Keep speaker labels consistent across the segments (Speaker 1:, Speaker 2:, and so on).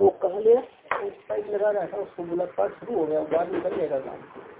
Speaker 1: वो कह लिया पाइप लगा रहा था, उसको बोला शुरू हो गया, बाद में कर लेगा काम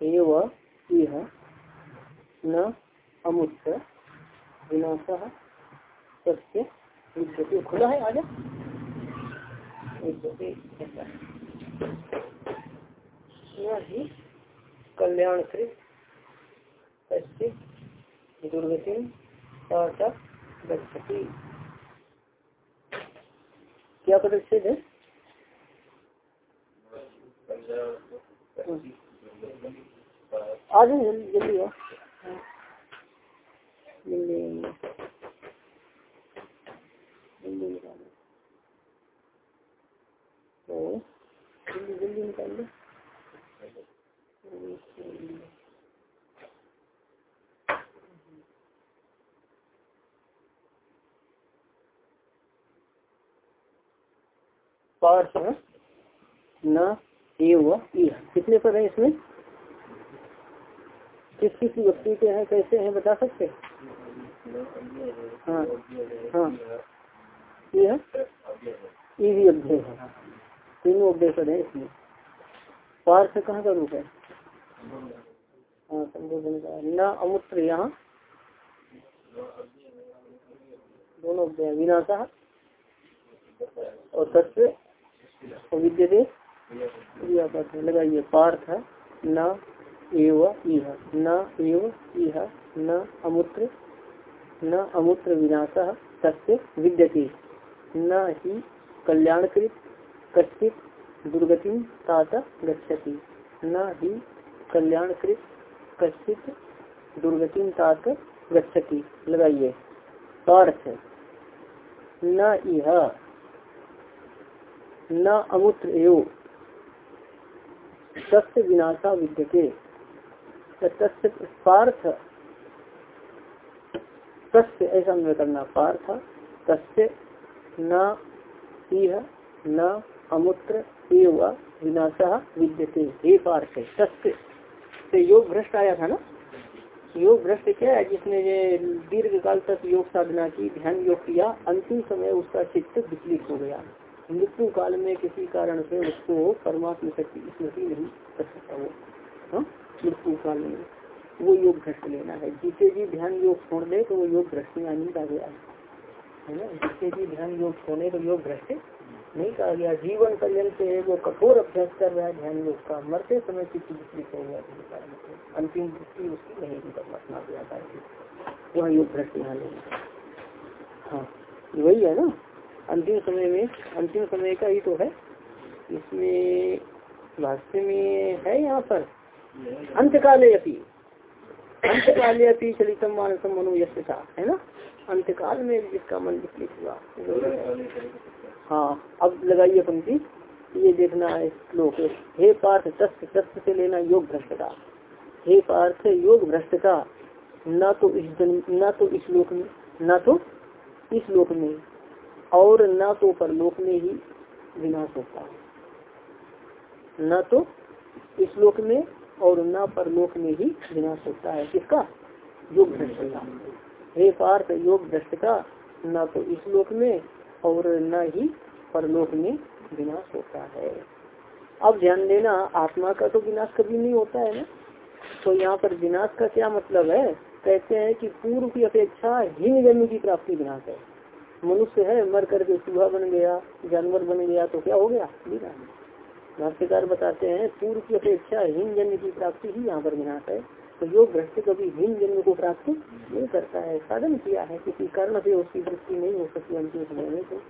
Speaker 1: एव इह न अमुत्र विनाश सत्य विद्यते। खुला है आजा। कश्चित दुर्गति गच्छति। क्या पदच्छेद है आ जाए जल्दी जल्दी आ जल्दी निकालो तो कितने पर है इसमें? किस किस व्यक्ति के हैं, कैसे हैं, बता सकते हाँ? हाँ यह भी अध्यय है। तीनों अध्यय पर है इसमें। पार्थ कहाँ का रूप है? हाँ संबोधन का। न अमुत्र यहाँ। दोनों अध्यय। विनाशा और तत्व विद्यते। लगाइए। पार्थ न एव इह, न एव इह, न अमुत्र न अमुत्र विनाश तस्य विद्यते। न ही कल्याणकृत कश्चित दुर्गति तात गच्छति। न ही कल्याणकृत कश्चित दुर्गति तात गच्छति। लगाइए। पार्थ। न इह, न अमुत्र एव सत्य विनाशा विद्यते। तस्य पार्थ। ऐसा मैं करना, पार्थ। तस्य न इह, न अमुत्र विनाशा विद्यते। हे पार्थ से योग भ्रष्ट आया था ना? योग भ्रष्ट क्या है? जिसने ये दीर्घ काल तक योग साधना की, ध्यान योग किया, अंतिम समय उसका चित्त विचलित हो गया। मृत्यु काल में किसी कारण से उसको परमात्मा शक्ति स्मृति नहीं कर सकता वो। मृत्यु काल में वो योग भ्रष्ट लेना है। जिसे भी ध्यान योग छोड़ दे तो वो योग भ्रष्ट में नहीं कहा गया। है ना? जिसे भी ध्यान योग छोड़ने तो योग भ्रष्ट नहीं कहा गया। जीवन कल्याण से वो कठोर अभ्यास कर रहा है ध्यान योग का। मरते समय की विस्तृत हो। गया अंतिम दृष्टि उसकी नहीं परमात्मा के आकार की वह योग भ्रष्ट यहाँ लेना हाँ। वही है ना? अंतिम समय में, अंतिम समय का ही तो है। इसमें भाष्य में है यहाँ पर। अंतकाले अपी। अंतकाले अपी चलितम मानसम मनो था है ना? अंतकाल में जिसका मन विचलित हुआ। हाँ अब लगाइए पंक्ति। ये देखना है श्लोक। हे पार्थ तस्थ तस्थ से लेना योग भ्रष्टता। हे पार्थ, योग भ्रष्टता। न तो इस जन्म न तो इस लोक में, न तो इस लोक में और न तो परलोक में ही विनाश होता है। न तो इस लोक में और न परलोक में ही विनाश होता है। किसका? योग भ्रष्ट का। हे पार्थ, योग भ्रष्ट का। न तो इस लोक में और न ही परलोक में विनाश होता है। अब ध्यान देना, आत्मा का तो विनाश कभी नहीं होता है ना? तो यहाँ पर विनाश का क्या मतलब है? कहते हैं कि पूर्व की अपेक्षा हीन जन्म की प्राप्ति विनाश है। मनुष्य है, मर करके चूहा बन गया, जानवर बन गया तो क्या हो गया? भाष्यकार बताते हैं, पूर्व की अपेक्षा हीन जन्म की प्राप्ति ही यहाँ पर विनाश है। तो योग भ्रष्ट कभी हीन जन्म को प्राप्त नहीं करता है। साधन किया है, किसी कारण से उसकी वृत्ति नहीं हो सकती अंतिम समय में तो।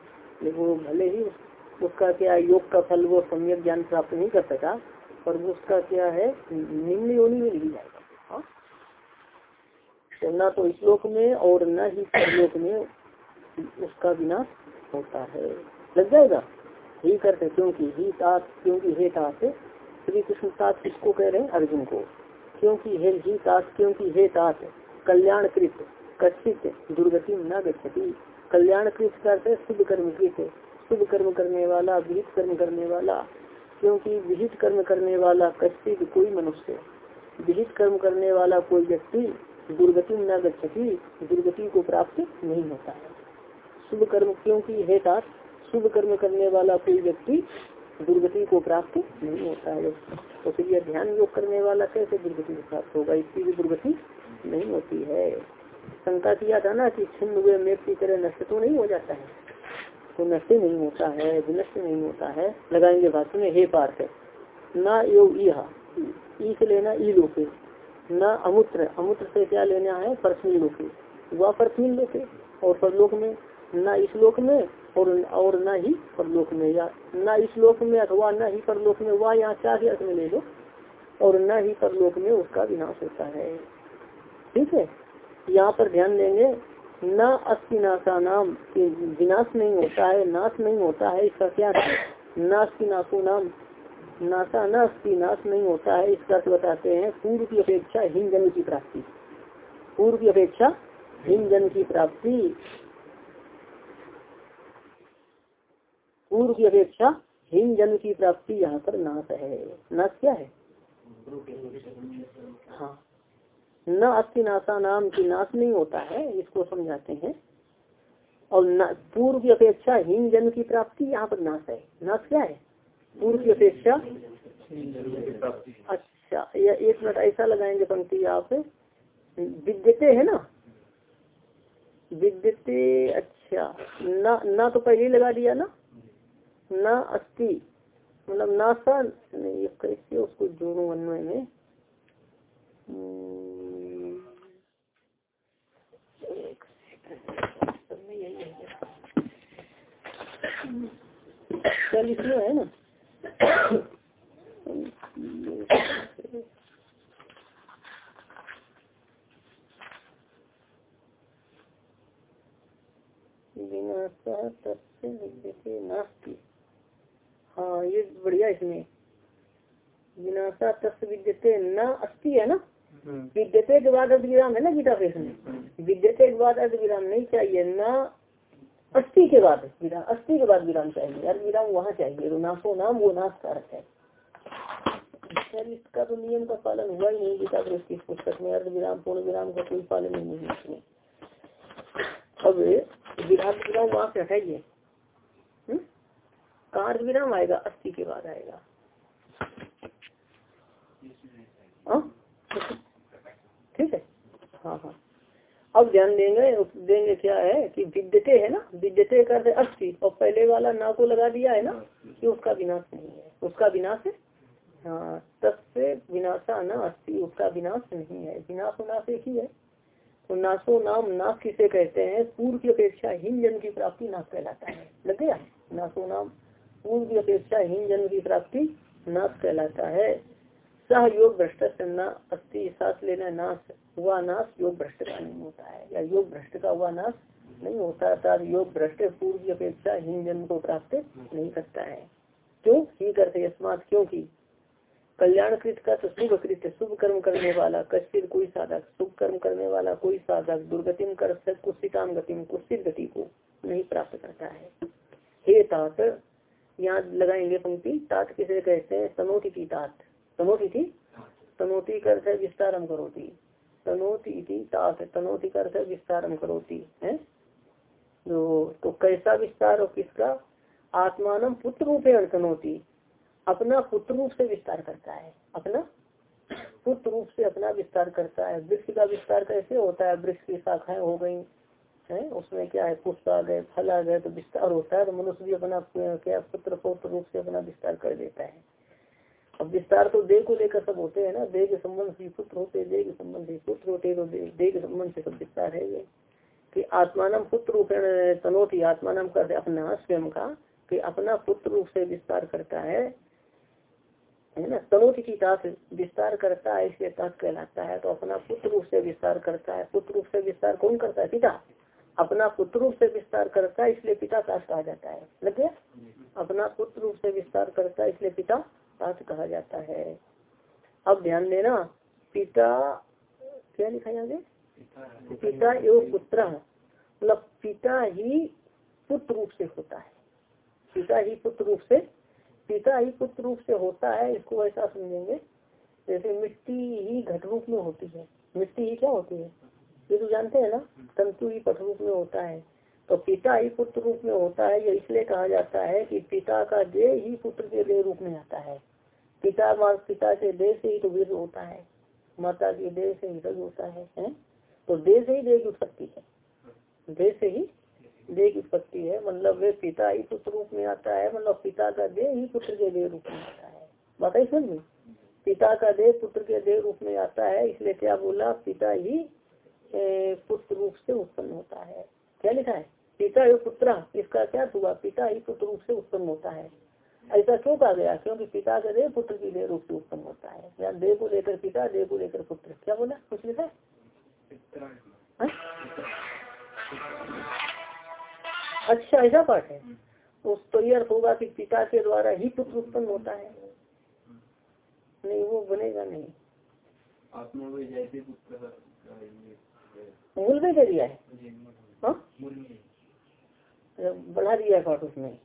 Speaker 1: लेकिन वो भले ही उसका क्या योग का फल वो सम्यक ज्ञान प्राप्त नहीं कर सका, पर उसका क्या है, निम्न योनि में नहीं जाएगा। हाँ? तो न तो श्लोक में और न ही परलोक में उसका विनाश होता है। लग जाएगा? ही करते, क्योंकि ही तात क्योंकि हे तात श्री कृष्ण तात किसको कह रहे हैं? अर्जुन को। क्योंकि हे, ही तात क्योंकि हे तात कल्याण कृत कथित दुर्गति न गति कल्याण कृत करते शुभ कर्म कृत शुभ कर्म करने वाला, विहित कर्म करने वाला, क्योंकि विहित कर्म करने वाला कथित कोई मनुष्य विहित कर्म करने वाला कोई व्यक्ति दुर्गति न गति दुर्गति को प्राप्त नहीं होता है। शुभ कर्म क्योंकि हे तात शुभ कर्म करने वाला कोई व्यक्ति दुर्गति को प्राप्त नहीं होता है। तो फिर यह ध्यान योग करने वाला कैसे दुर्गति को प्राप्त होगा? इसकी भी दुर्गति नहीं होती है। शंका किया था ना कि छिन्न हुए मेघ की तरह नष्ट तो नहीं हो जाता है? तो नष्ट नहीं होता है, विनष्ट नहीं होता है। लगाएँगे भाषण में, हे पार्थ, न योग ई से लेना ई लोके न अमुत्र अमुत्र से क्या लेना है? परसमी लोके। वह परसमी लोके। और परलोक में, न इस लोक में और और न ही परलोक में, या न इस लोक में अथवा न ही परलोक में, वह यहाँ चार अर्थ में ले लो, और न ही परलोक में उसका विनाश होता है। ठीक है? यहाँ पर ध्यान देंगे, न अस्थि नाशा नाम विनाश नहीं होता है, नाश नहीं होता है, इसका क्या नास्ति नाशो नाम। नाशा न अस्थि, नाश नहीं होता है, इसका अर्थ बताते हैं, पूर्व की अपेक्षा हिम जन्म की प्राप्ति। पूर्व की अपेक्षा हिम जन्म की प्राप्ति। पूर्व की अपेक्षा हिम जन्म की प्राप्ति यहाँ पर नाश है। नाश क्या है? हाँ। न अस्थि नाशा नाम की नाश नहीं होता है, इसको समझाते हैं। और पूर्व की अपेक्षा हिम जन्म की प्राप्ति यहाँ पर नाश है। नाश क्या है? पूर्व की अपेक्षा अच्छा या एक मिनट ऐसा लगाएँगे पंक्ति आप। विद्यते है ना? विद्यते अच्छा। ना ना तो पहले लगा दिया ना? न अस्ति मतलब नासा नहीं कैसे उसको जोड़ो अन्वय में हम्म, चल इसमें है ना विनाशा तस्य विद्यते नास्ती हाँ ये बढ़िया इसमें। विनाशा तस्व विद्यते न अस्थि है ना? हम्म। विद्यते के बाद अर्ध विराम है ना गीता प्रेस में हम्म। विद्यते के बाद अर्ध विराम नहीं चाहिए न अस्थि के बाद। विराम अस्थि के बाद विराम चाहिए। अर्ध विराम वहाँ चाहिए। तो नाशो नाम वो नाश का अर्थ है इसका तो नियम का पालन हुआ ही नहीं गीता प्रेस की पुस्तक में। अर्ध विराम पूर्ण विराम का कोई पालन नहीं है इसमें। अब विराम विराम वहाँ से हटाइए कार विराम आएगा अस्थि के बाद आएगा। हाँ? ठीक है? हाँ हाँ। अब ध्यान देंगे देंगे क्या है कि विद्यते है ना? विद्यते करते अस्थि और पहले वाला ना को लगा दिया है ना, कि उसका विनाश नहीं है। उसका विनाश है? हाँ तत्से विनाशा न अस्थि उसका विनाश नहीं है। विनाश नाश एक ही है। तो नाशो नाम, नाश किसे कहते हैं? पूर्व की अपेक्षा हिम जन की प्राप्ति नाश कहलाता है। लग गया? नाशो नाम पूर्व की अपेक्षा हीन जन्म की प्राप्ति नाश कहलाता है। सह योग भ्रष्ट अस्थि सांस लेना नाश, हुआ नाश योग भ्रष्ट का नहीं होता है। या योग भ्रष्ट का हुआ नाश नहीं होता, अर्थात योग भ्रष्ट पूर्व की अपेक्षा हीन जन्म को प्राप्त नहीं करता है। क्यों? ही करते अस्मात क्योंकि कल्याणकृत का तो शुभ कृत शुभ कर्म करने वाला, कश्चित कोई साधक, शुभ कर्म करने वाला कोई साधक दुर्गतिम कर कुत्सिताम गतिम गति को नहीं प्राप्त करता है। हे तात यहाँ लगाएँगे पंक्ति, तात किसे कहते हैं? तनोति की तात। तनोति थी? तनोति करते विस्तारम करोती। तनोति तात। तनोति करते विस्तारम करोती, है? जो तो कैसा विस्तार और किसका? आत्मान पुत्र रूपे तनोती अपना पुत्र रूप से विस्तार करता है। अपना पुत्र रूप से अपना विस्तार करता है। वृक्ष का विस्तार कैसे होता है? वृक्ष की शाखाएँ हो गई। है, उसमें क्या है पुष्प आ गए फल आ गए तो विस्तार होता है तो मनुष्य भी अपना क्या पुत्र पौत्र रूप से अपना विस्तार कर देता है। अब विस्तार तो देह को लेकर सब होते हैं ना, देह के संबंध से पुत्र होते देह के संबंध से पुत्र होते तो देह के संबंध से सब विस्तार है ये। कि आत्मानम पुत्र रूपेण, तनोति आत्मानम कर अपना स्वयं का, कि अपना पुत्र रूप से विस्तार करता है। है ना? तनोति की तात विस्तार करता है, इसलिए तात कहलाता है तो अपना पुत्र रूप से विस्तार करता है। पुत्र रूप से विस्तार कौन करता है? पिता। अपना पुत्र रूप से विस्तार करता है, इसलिए पिता तात कहा जाता है। लग गया? अपना पुत्र रूप से विस्तार करता है, इसलिए पिता तात कहा जाता है। अब ध्यान देना, पिता, क्या लिखा जाएगा पिता एवं पुत्र। मतलब पिता ही पुत्र रूप से होता है। पिता ही पुत्र रूप से, पिता ही पुत्र रूप से होता है, इसको ऐसा समझेंगे। जैसे मिट्टी ही घट रूप में होती है। मिट्टी ही क्या होती है? ये तो जानते हैं ना तंतु ही पट रूप में होता है। तो पिता ही पुत्र रूप में होता है ये इसलिए कहा जाता है कि पिता का देह ही पुत्र के देह रूप में आता है। पिता पिता के देह से ही तो वीर होता है। माता के देह से ही रज होता है, है? तो देह से ही देह की उत्पत्ति है। देह से ही देह की उत्पत्ति है मतलब वे पिता ही पुत्र रूप में आता है मतलब पिता का देह ही पुत्र के देह रूप में आता है। बताइए समझ पिता का देह पुत्र के देह रूप में आता है इसलिए क्या बोला? पिता ही पुत्र रूप से उत्पन्न होता है। क्या लिखा है? पिता एवं पुत्र इसका क्या हुआ? पिता ही पुत्र रूप से उत्पन्न होता है। ऐसा क्यों कहा गया? क्योंकि पिता का देह पुत्र की देह रूप से उत्पन्न होता है। या देह को लेकर पिता देह को लेकर पुत्र। क्या बोला? कुछ लिखा हाँ? अच्छा ऐसा पाठ है। तो, तो ये अर्थ होगा कि पिता के द्वारा ही पुत्र उत्पन्न होता है। नहीं वो बनेगा नहीं। मूल में दे दिया है? हाँ? बढ़ा दिया है पाठ उसमें।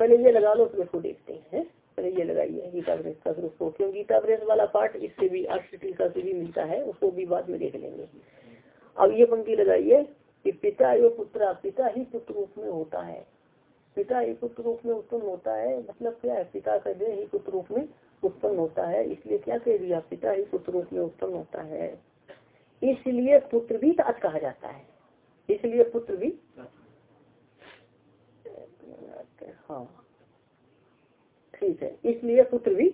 Speaker 1: पहले ये लगा लो फिर उसको देखते हैं। पहले ये लगाइए गीता प्रेस का फिर उसको क्यों? गीता प्रेस वाला पाठ इससे भी टीका से भी मिलता है उसको भी बाद में देख लेंगे। अब ये पंक्ति लगाइए कि पिता एवं पुत्र पिता ही पुत्र रूप में होता है। पिता ही पुत्र रूप में उत्पन्न होता है मतलब क्या है? पिता का देह ही पुत्र रूप में उत्पन्न होता है। इसलिए क्या कह दिया? पिता ही पुत्र रूप में उत्पन्न होता है। इसलिए पुत्र भी तात कहा जाता है। इसलिए पुत्र भी हाँ ठीक है। इसलिए पुत्र भी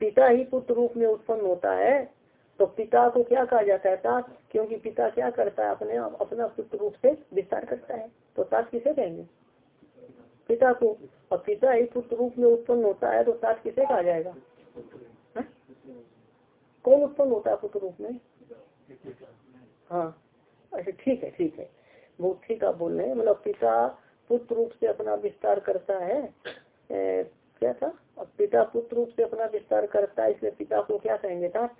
Speaker 1: पिता ही पुत्र रूप में उत्पन्न होता है। तो पिता को क्या कहा जाता है तात क्योंकि पिता क्या करता है? अपने आप, अपना पुत्र रूप से विस्तार करता है। तो तात किसे कहेंगे? पिता को। और पिता ही पुत्र रूप में उत्पन्न होता है तो तात किसे कहा जाएगा? हा? कौन उत्पन्न होता है पुत्र रूप में? हाँ। अच्छा ठीक है ठीक है। वो ठीक आप बोल रहे हैं मतलब पिता पुत्र रूप से अपना विस्तार करता है। ए, क्या था? अब पिता पुत्र रूप से अपना विस्तार करता है इसलिए पिता को क्या कहेंगे? तात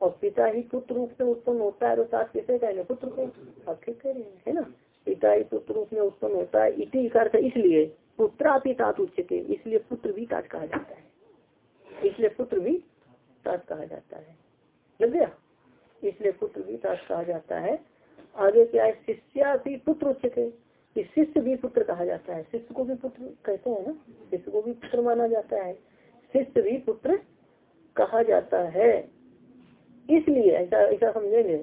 Speaker 1: और पिता ही पुत्र रूप से उत्पन्न होता है तो तात किसे कहेंगे? पुत्र को। आप ठीक कह रहे हैं है ना? पिता ही पुत्र रूप में उत्पन्न होता है इसी अर्थ इसलिए पुत्रा तात उच्चते इसलिए पुत्र भी तात कहा जाता है। इसलिए पुत्र भी तात कहा जाता है। लग गया? इसलिए पुत्र भी तात कहा जाता है। आगे क्या है? शिष्या भी पुत्र उच्चते शिष्य भी पुत्र कहा जाता है। शिष्य को भी पुत्र कहते हैं ना? शिष्य को भी पुत्र माना जाता है। शिष्य भी पुत्र कहा जाता है। इसलिए ऐसा ऐसा समझेंगे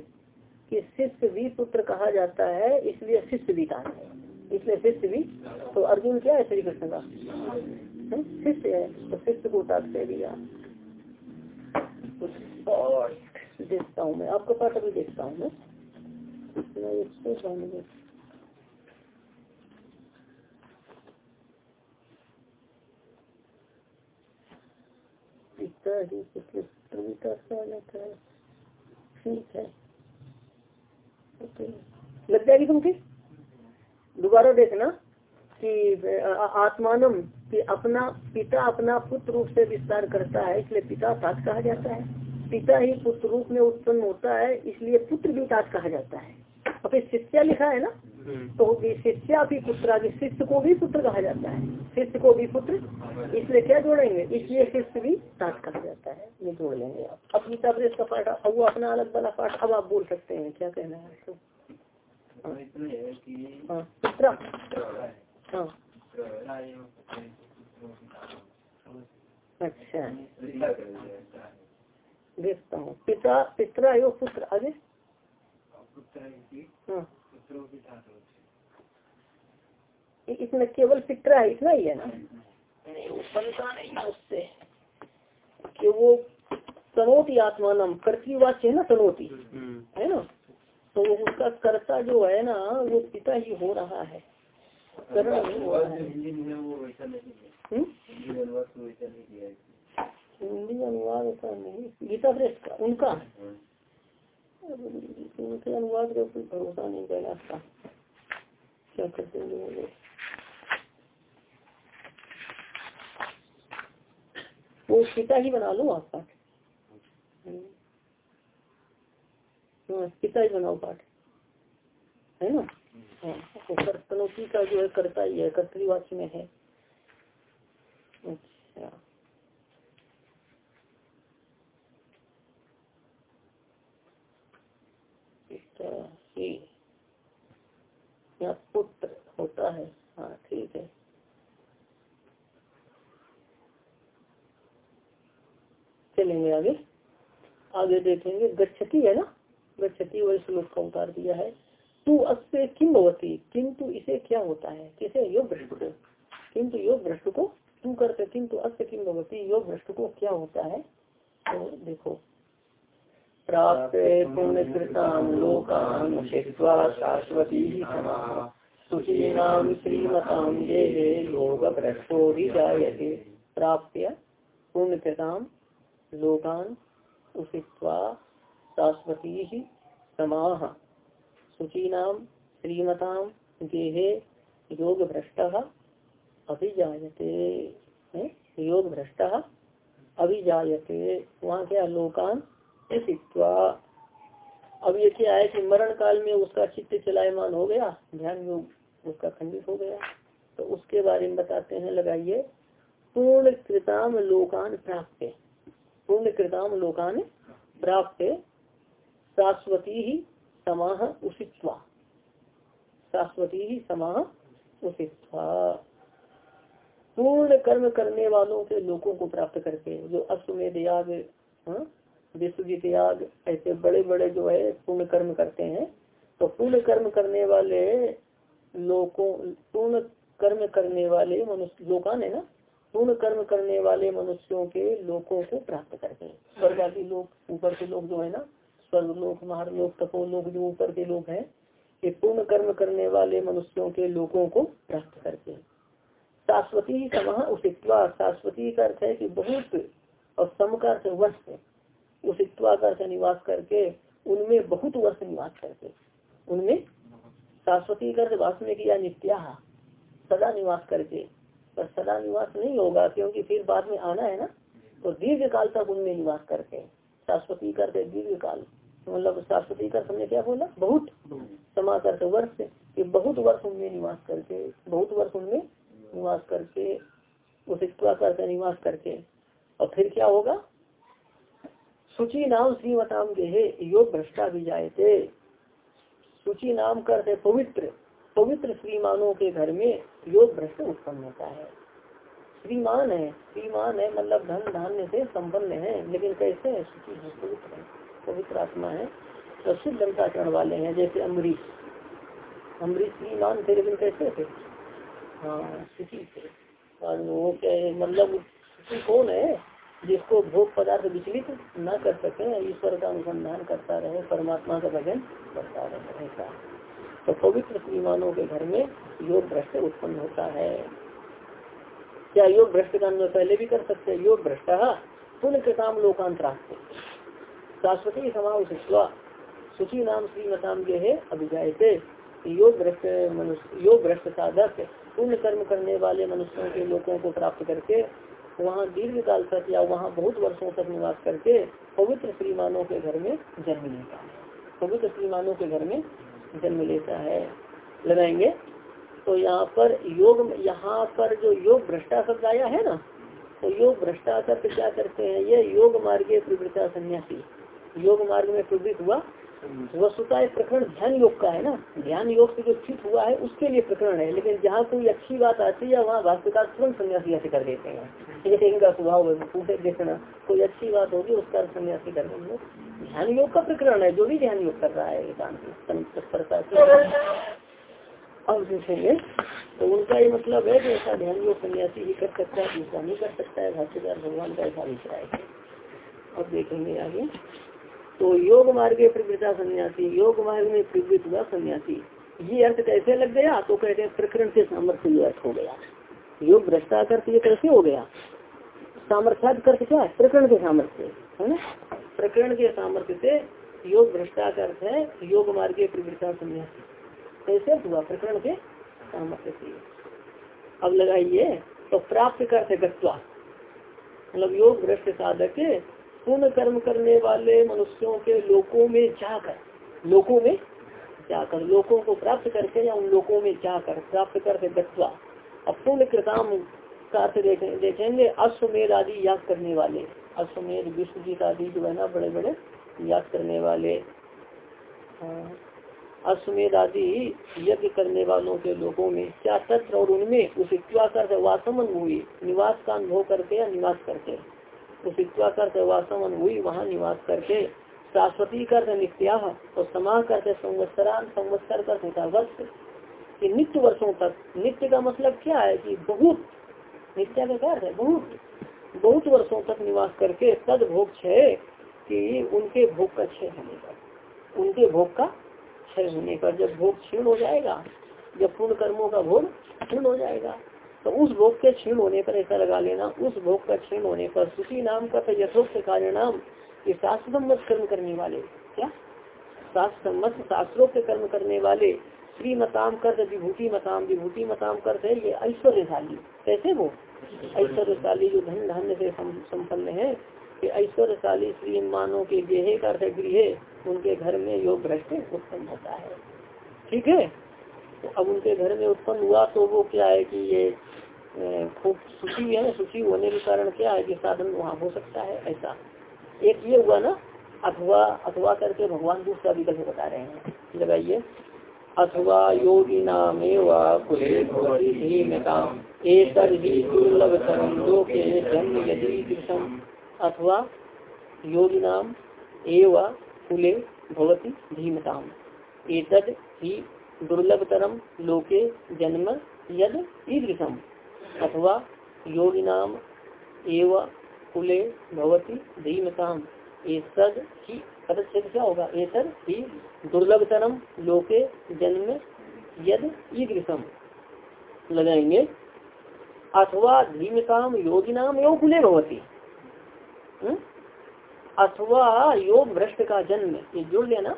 Speaker 1: कि शिष्य भी पुत्र कहा जाता है, इसलिए शिष्य भी कहा है। इसलिए शिष्य भी तो अर्जुन क्या है श्री कृष्ण का शिष्य है। तो शिष्य को उतार दिया। देखता हूँ मैं। आपके पास अभी देखता हूँ मैं। पिता ठीक है। लग जाएगी दोबारा देखना कि आत्मानम कि अपना, पिता अपना पुत्र रूप से विस्तार करता है, इसलिए पिता साथ कहा जाता है। पिता ही पुत्र रूप में उत्पन्न होता है इसलिए पुत्र भी साथ कहा जाता है और फिर शिष्या लिखा है ना हम्म। तो शिष्या भी पुत्र शिष्य को भी पुत्र कहा जाता है शिष्य को भी पुत्र इसलिए क्या जोड़ेंगे इसलिए शिष्य भी साथ कहा जाता है ये जोड़ लेंगे आप अब गीता प्रेस का पाठ अब वो अपना अलग वाला पाठ अब आप बोल सकते हैं क्या कहना है तो हाँ पुत्र हाँ अच्छा देखता हूँ। पिता पिता यो पुत्र आगे हाँ। इसमें केवल पित्रा है इतना ही है ना? नहीं वो बनता नहीं है उससे। वो तनोती आत्मान कर्तवाच्य है ना तनोती? है ना? तो उसका कर्ता जो है ना वो पिता ही हो रहा है। करण नहीं हो रहा है। हिंदी अनुवाद ऐसा नहीं गीता श्रेष्ठ का उनका? उनके अनुवाद का कोई भरोसा नहीं कैलाश का। क्या करते हैं वो पिता ही बना लो आप पाठ। हाँ, पिता ही बनाओ पाठ। है ना? हाँ तो कर्तनों का जो है कर्ता ही है कर्तवाच्य में है। अच्छा। यहाँ पुत्र होता है। हाँ ठीक है। चलेंगे आगे। आगे देखेंगे। गच्छती है ना? गच्छती वही श्लोक का उतार दिया है। तू अस्य किम भवती? किंतु इसे क्या होता है? किसे? योग भ्रष्ट को। किंतु योग भ्रष्ट को तू करते? किंतु अस्य किम भवती? योग भ्रष्ट को क्या होता है? तो देखो। प्राप्त पुण्यकृतान लोकान शाश्वती शुचीनाम श्रीमताम ये योग भ्रष्टो जायते प्राप्त पुण्यकृताम लोकान उषित्वा शाश्वती ही समाह शुचीनाम श्रीमताम गेहे योग भ्रष्ट अभिजायते। योग भ्रष्ट अभिजायते। वहाँ क्या लोकान अब ये क्या है कि मरण काल में उसका चित्त चलायमान हो गया ध्यान योग उसका खंडित हो गया। तो उसके बारे में बताते हैं लगाइए। पूर्ण कृताम लोकान प्राप्त। पूर्ण कृताम लोकान प्राप्त। शाश्वती ही समाह उषित्वा। शाश्वती ही समाह उषित्वा। पूर्ण कर्म करने वालों के लोगों को प्राप्त करके जो अश्वमेध याग हाँ, विश्वजीत याग ऐसे बड़े बड़े जो है पूर्ण कर्म करते हैं तो पूर्ण कर्म करने वाले लोगों, पूर्ण कर्म करने वाले मनुष्य, लोकान है ना? पूर्ण कर्म करने वाले मनुष्यों के लोगों को प्राप्त करते हैं। स्वर्ग आदि लोग, ऊपर के लोग जो है ना स्वर्ग महारलोक तपो लोग जो ऊपर के लोग हैं, ये पूर्ण कर्म करने वाले मनुष्यों के लोगों को प्राप्त करते हैं। शाश्वती समाह उषित्वा शाश्वती का अर्थ है कि बहुत और सम का अर्थ वर्ष उषित्वा का अर्थ निवास करके उनमें बहुत वर्ष निवास करके उनमें शाश्वती का अर्थ वास में किया नित्या सदा निवास करके। पर सदा निवास नहीं होगा क्योंकि फिर बाद में आना है ना? तो दीर्घ काल तक उनमें निवास करते शाश्वती करते दीर्घ काल मतलब शाश्वती कर हमने क्या बोला? बहुत। समा करते वर्ष ये बहुत वर्ष उनमें निवास करके, बहुत वर्ष उनमें निवास करके, उस निवास करके। और फिर क्या होगा? सूची नाम श्रीमताम गेहे योग भ्रष्टा भी जाए थे सूची नाम करते पवित्र पवित्र श्रीमानों के घर में योग भ्रष्ट उत्पन्न होता है। श्रीमान है श्रीमान है मतलब धन धान्य से संपन्न है, लेकिन कैसे है? सुखी है पवित्र है, पवित्र आत्मा है तो शुद्ध अंताचरण वाले हैं, जैसे अम्बरीश। अम्बरीश श्रीमान थे, लेकिन कैसे थे? हाँ सुखी थे। मतलब कौन है? जिसको भोग पदार्थ विचलित न कर सके, ईश्वर का अनुसंधान करता रहे, परमात्मा का भजन करता रहे, ऐसा। तो पवित्र श्रीमानों के घर में योग भ्रष्ट उत्पन्न होता है। क्या योग भ्रष्ट का अन्वय पहले भी कर सकते हैं? योग भ्रष्ट पुण्य के काम लोकांतरास्ते। शाश्वती समावेश सुखी नाम श्रीमताम के है अभिजायते योग भ्रष्ट मनुष्य योग भ्रष्ट साधक, पुण्य कर्म करने वाले मनुष्यों के लोगों को प्राप्त करके वहाँ दीर्घ काल तक या वहाँ बहुत वर्षों तक निवास करके पवित्र श्रीमानों के घर में जन्म लेता है। पवित्र श्रीमानों के घर में जन्म लेता है। लगाएँगे? तो यहाँ पर योग यहाँ पर जो योग भ्रष्टा शब्द आया है ना तो योग भ्रष्टाचार क्या करते हैं? ये योग मार्ग प्रवृत्ता सन्यासी योग मार्ग में प्रवृत्त हुआ वस्तुता एक प्रकरण ध्यान योग का है ना? ध्यान योग से जो स्थित हुआ है, उसके लिए प्रकरण है। लेकिन जहाँ कोई अच्छी बात आती है, वहाँ भाष्यकार तुरंत सन्यासी ऐसे कर देते हैं। जैसे इनका स्वभाव है पूछे देखना। कोई अच्छी बात होगी, उसका सन्यासी कर देंगे। ध्यान योग का प्रकरण है, जो भी ध्यान योग कर रहा है एकांत अब देखेंगे तो उनका ये मतलब है कि ऐसा ध्यान योग सन्यासी ही कर सकता है, दूसरा नहीं कर सकता है। भाष्यकार भगवान का ऐसा अभिप्राय है। अब देखेंगे आगे। तो योग मार्ग प्रवृत्ता सन्यासी योग मार्ग में प्रवृत्त हुआ सन्यासी ये अर्थ कैसे लग गया? तो कहते हैं प्रकरण के सामर्थ्य अर्थ हो गया। योग भ्रष्टा कर कैसे हो गया? सामर्थ्याद कर क्या प्रकरण के सामर्थ्य, है ना? प्रकरण के सामर्थ्य से योग भ्रष्टाचार है, योग मार्ग प्रवृत्ता सन्यासी कैसे हुआ? प्रकरण के सामर्थ्य से। अब लगाइए तो प्राप्त करते गत्वा। मतलब योग भ्रष्ट साधक पूर्ण कर्म करने वाले मनुष्यों के लोकों में जाकर, लोकों में जाकर, लोकों को प्राप्त करके या उन लोकों में जाकर प्राप्त करके दत्वा अब पूर्ण कृताम का देखें, देखेंगे अश्वमेध आदि याद करने वाले, अश्वमेध, विश्वजीत आदि जो है ना बड़े बड़े याद करने वाले। अश्वमेध आदि यज्ञ करने वालों के लोगों में क्या तत्व और उनमें उस कर वासमन हुई निवास का अनुभव करके या निवास करके उस कर वासम अनुभूई वहाँ निवास करके शाश्वती कर नित्या और समाह करते संवत्सरान संवत्सर कर होता वर्ष कि नित्य वर्षों तक। नित्य का मतलब क्या है कि बहुत, नित्य का क्या है बहुत। बहुत वर्षों तक निवास करके तद भोग क्षय कि उनके भोग का क्षय होने पर। उनके भोग का क्षय होने पर जब भोग क्षीण हो जाएगा, जब पूर्ण कर्मों का भोग क्षीण हो जाएगा तो उस भोग के क्षीण होने पर ऐसा लगा लेना, उस भोग का क्षीण होने पर सुखी नाम का यथोक्त कार्य नाम, ये शास्त्र कर्म करने वाले, क्या? शास्त्र शास्त्रों के कर्म करने वाले श्री मताम कर विभूति मताम विभूति मताम कर ये ऐश्वर्यशाली। कैसे वो? ऐश्वर्यशाली जो धन धन्य से संपन्न है कि ऐश्वर्यशाली श्री मानों के गेहे का गृह, उनके घर में योग भ्रष्ट उत्पन्न होता है। ठीक है? अब उनके घर में उत्पन्न हुआ तो वो क्या है कि ये खूब सुखी है, सुखी होने के कारण क्या है कि साधन वहाँ हो सकता है ऐसा। एक ये हुआ ना, अथवा अथवा करके भगवान दूसरा विकल्प बता रहे हैं। लगाइए। अथवा योगी नाम जन्म यदि अथवा योगी नाम एव कुले भवती धीमताम। ही दुर्लभतरम लोके जन्म यद ईदृशम, अथवा योगी नाम एव कुले भवती धीमताम। एतद ही पदच्छेद क्या होगा। एतद ही दुर्लभतरम लोके जन्म यद ईदृशम। लगाएँगे। अथवा धीमताम योगी नाम एवं कुले भवती? अथवा योग भ्रष्ट का जन्म, ये जुड़ लेना।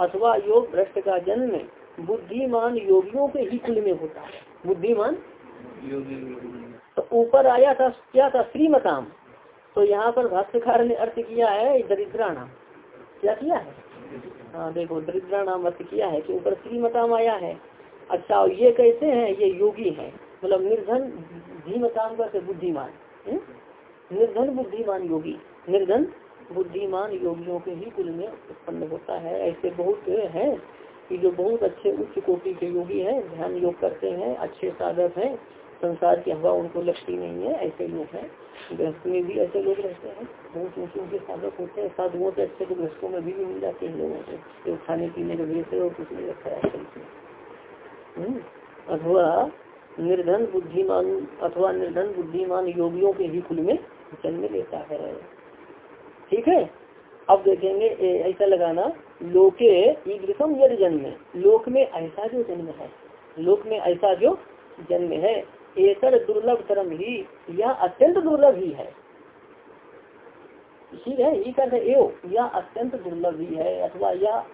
Speaker 1: अथवा योग भ्रष्ट का जन्म बुद्धिमान योगियों के ही। कुल में होता है। बुद्धिमान तो ऊपर आया था क्या था? श्रीमताम। तो यहाँ पर भाष्यकार ने अर्थ किया है दरिद्राणाम। क्या किया है? हाँ देखो दरिद्राणाम अर्थ किया है कि ऊपर श्रीमताम आया है। अच्छा ये कैसे हैं? ये योगी हैं। मतलब निर्धन धीमताम करते बुद्धिमान? निर्धन बुद्धिमान योगी। निर्धन बुद्धिमान योगियों के ही कुल में उत्पन्न होता है। ऐसे बहुत हैं। कि जो बहुत अच्छे उच्च कोटि के योगी हैं ध्यान योग करते हैं अच्छे साधक हैं संसार की हवा उनको लगती नहीं है ऐसे लोग हैं। गृहस्थ में भी ऐसे लोग रहते हैं। बहुत ऊँचे ऊँचे साधक होते हैं साधुओं से अच्छे तो गृहस्थों में भी, मिल जाते हैं लोगों से। जो खाने पीने के से और कुछ नहीं रखा है हम्म, अथवा निर्धन बुद्धिमान अथवा निर्धन बुद्धिमान योगियों के ही कुल में जन्म लेता है। ठीक है? अब देखेंगे ऐसा लगाना, लोके ईदृशम यद जन्म लोक में ऐसा जो जन्म है, लोक में ऐसा जो जन्म है ऐसा दुर्लभ कर्म ही, यह अत्यंत दुर्लभ ही है। ठीक है, ये कहते एव, यह अत्यंत दुर्लभ ही है, अथवा यह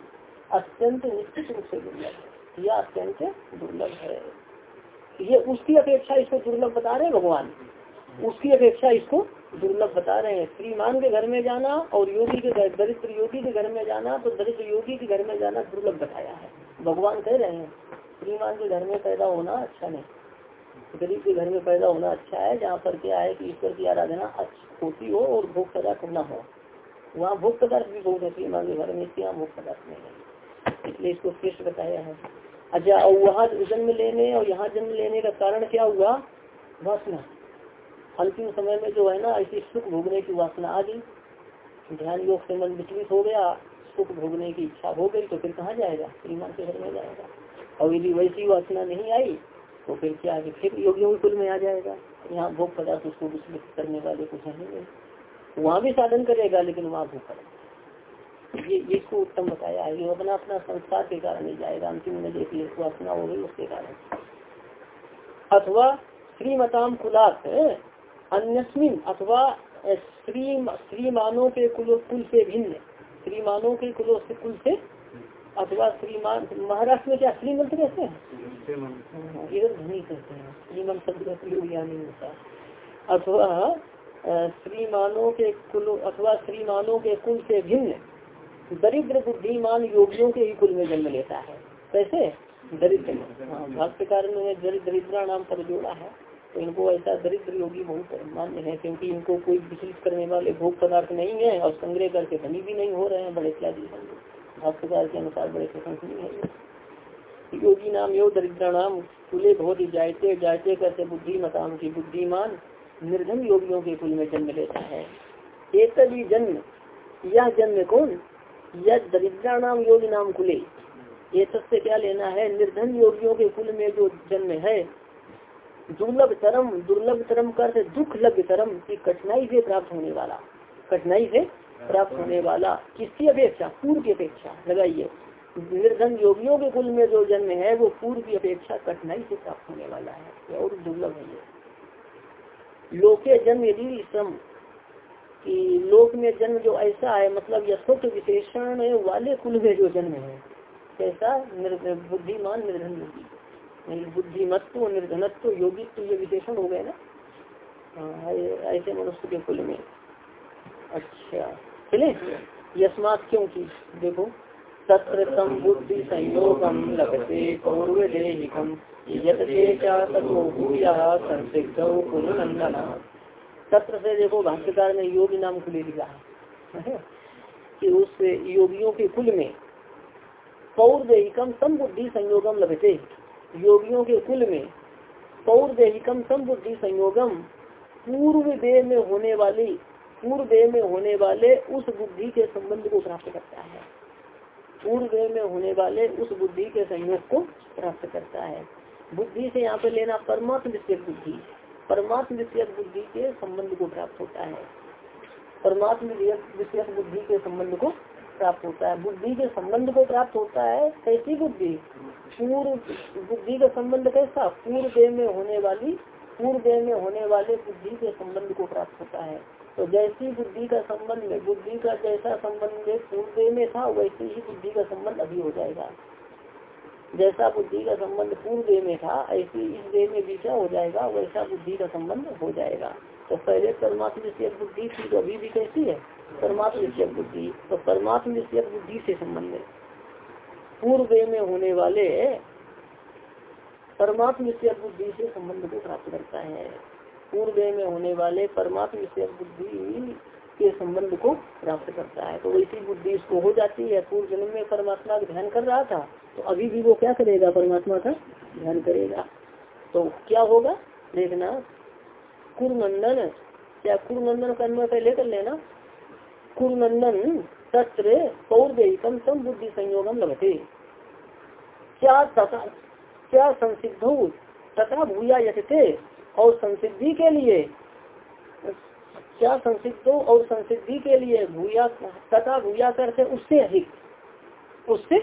Speaker 1: अत्यंत निश्चित रूप से दुर्लभ है। यह अत्यंत दुर्लभ है। ये उसकी अपेक्षा इसको दुर्लभ बता रहे भगवान। उसकी अपेक्षा इसको दुर्लभ बता रहे हैं। श्रीमान के घर में जाना और योगी के घर, दरिद्र योगी के घर में जाना तो दरिद्र योगी के घर में जाना दुर्लभ बताया है। भगवान कह रहे हैं, श्रीमान के घर में पैदा होना अच्छा नहीं। गरीब के घर में पैदा होना अच्छा है, जहाँ पर क्या है कि ईश्वर की आराधना अच्छी होती हो और भोग पदार्थ न हो। वहाँ भोग पदार्थ भी बहुत है, श्रीमान के घर में यहाँ भोग पदार्थ नहीं है। इसलिए इसको श्रेष्ठ बताया है। अच्छा और वहाँ जन्म लेने और यहाँ जन्म लेने का कारण क्या हुआ? वासना। अंतिम समय में जो है ना, ऐसी सुख भोगने की वासना आ गई। ध्यान योग से मन विचलित हो गया, सुख भोगने की इच्छा हो गई तो फिर कहाँ जाएगा? श्रीमान के घर में जाएगा। और यदि वैसी वासना नहीं आई तो फिर क्या है फिर योगियों के कुल में आ जाएगा। यहाँ भोग पदार्थ उसको विचलित करने वाले कुछ नहीं। वहाँ भी साधन करेगा, लेकिन वहाँ भूख ये इसको उत्तम बताया है। जो अपना अपना संस्कार के कारण ही जाएगा। अंतिम में देखिए वासना हो गई, उसके कारण। अथवा श्रीमताम कुलात अन्यस्मिन अथवा श्रीमानों के कुल कुल से भिन्न। श्रीमानों के कुलों से कुल से अथवा श्रीमान महाराष्ट्र में क्या श्रीमंत कहते हैं? इधर धनी कहते हैं। श्रीमंत शब्द का प्रयोग यहाँ नहीं होता। अथवा श्रीमानों के कुल अथवा श्रीमानों के कुल से भिन्न। दरिद्र बुद्धिमान योगियों के ही कुल में जन्म लेता है। कैसे? दरिद्र हाँ भाष्यकार ने दरिद्रा नाम पर जोड़ा है। इनको ऐसा दरिद्र योगी बहुत मान्य है, क्योंकि इनको कोई विचलित करने वाले भोग पदार्थ नहीं है और संग्रह करके धनी भी नहीं हो रहे हैं, बड़े इत्यादि भाष्यकार के अनुसार बड़े प्रशंसनीय है। योगी नाम यो दरिद्र नाम कुले बहुत ही जायते जायते करते बुद्धिमताम की बुद्धिमान, निर्धन योगियों के कुल में जन्म लेता है। एक जन्म, यह जन्म कौन? यह दरिद्रा नाम, योगी नाम कुले। ये सबसे क्या लेना है? निर्धन योगियों के कुल में जो जन्म है दुर्लभ तरम दुर्लभ तरम कर दुख लभ तरम की कठिनाई से प्राप्त होने वाला। कठिनाई से प्राप्त होने वाला। किसकी अपेक्षा? पूर्व की अपेक्षा। लगाइए। निर्धन योगियों के कुल में जो जन्म है, वो पूर्व की अपेक्षा कठिनाई से प्राप्त होने वाला है। और दुर्लभ है ये। लोके जन्म यदि श्रम कि लोक में जन्म जो ऐसा है मतलब यथोक्त विशेषण वाले कुल में जो जन्म है कैसा बुद्धिमान निर्धन योगी। बुद्धिमत्व निर्धनत्व योगित्व ये विशेषण हो गए ना? हाँ, ऐसे मनुष्य के कुल में। अच्छा। चले यस्मात क्योंकि देखो। तत्र तम बुद्धि संयोगम लगते पूर्व देहिकम। तत्र से देखो भाष्यकार ने योगी नाम खुले ले लिया। है कि उस योगियों के कुल में पौरदेहिकम सम बुद्धि संयोगम लगते योगियों के कुल में पौरदेहिकम सम बुद्धि संयोगम, पूर्व देह में होने वाली, पूर्व देह में होने वाले उस बुद्धि के संबंध को प्राप्त करता है। पूर्व देह में होने वाले उस बुद्धि के संयोग को प्राप्त करता है। बुद्धि से यहाँ पे लेना परमात्म विषयक बुद्धि। परमात्म विषयक बुद्धि के संबंध को प्राप्त होता है। परमात्म विषयक बुद्धि के संबंध को प्राप्त होता है। बुद्धि के संबंध को प्राप्त होता है, कैसी बुद्धि? पूर्व बुद्धि का संबंध कैसा? पूर्व देह में होने वाली, पूर्व में होने वाले बुद्धि के संबंध को प्राप्त होता है। तो जैसी बुद्धि का संबंध में, बुद्धि का जैसा संबंध पूर्व देह में था, वैसे ही बुद्धि का संबंध अभी हो जाएगा। जैसा बुद्धि का संबंध पूर्व देह में था, ऐसी इस देह में क्या हो जाएगा? वैसा बुद्धि का संबंध हो जाएगा। तो पहले परमात्म विषय बुद्धि थी तो अभी भी कैसी है? परमात्म विषय बुद्धि तो परमात्म विषय बुद्धि से संबंध है पूर्व में होने वाले परमात्म विषय बुद्धि से संबंध को प्राप्त करता है। पूर्व में होने वाले परमात्म विषय बुद्धि के संबंध को प्राप्त करता है। तो वैसी बुद्धि इसको हो जाती है। पूर्व जन्म में परमात्मा का ध्यान कर रहा था तो अभी भी वो क्या करेगा? परमात्मा का ध्यान करेगा। तो क्या होगा? देखना, कुरनंदन क्या कुरनंदन का अन्वय पहले कर लेना। कुरनंदन तत्र पौर्वेकम सम बुद्धि संयोगम लगते क्या तथा क्या संसिद्ध तथा भूया यथते और संसिद्धि के लिए? क्या संसिद्धो और संसिद्धि के लिए भूया तथा भूया करते उससे अधिक? उससे?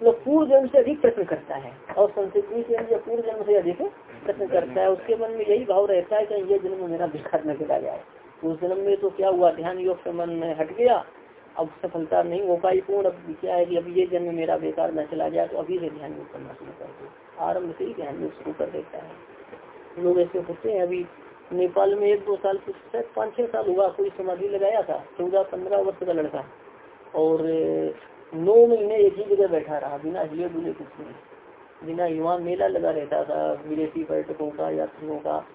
Speaker 1: तो पूर्व जन्म से अधिक प्रश्न करता है। और संसिद्धि के लिए पूर्व जन्म से अधिक प्रश्न करता है। उसके मन में यही भाव रहता है कि ये जन्म मेरा बेकार न चला जाए। उस जन्म में तो क्या हुआ? ध्यान योग से मन में हट गया। अब सफलता नहीं हो पाई पूर्ण। अब क्या है कि अब ये जन्म मेरा बेकार न चला जाए तो अभी से ध्यान योग करना शुरू कर दो। आरंभ से ही ध्यान योग शुरू कर देता है। लोग ऐसे होते हैं। अभी नेपाल में एक दो साल शायद पाँच छह साल हुआ, कोई समाधि लगाया था। चौदह, पंद्रह वर्ष का लड़का। और, नौ महीने एक ही जगह बैठा रहा, बिना हिले डुले कुछ नहीं। बिना युवा मेला लगा रहता था, विदेशी पर्यटकों का, यात्रियों का।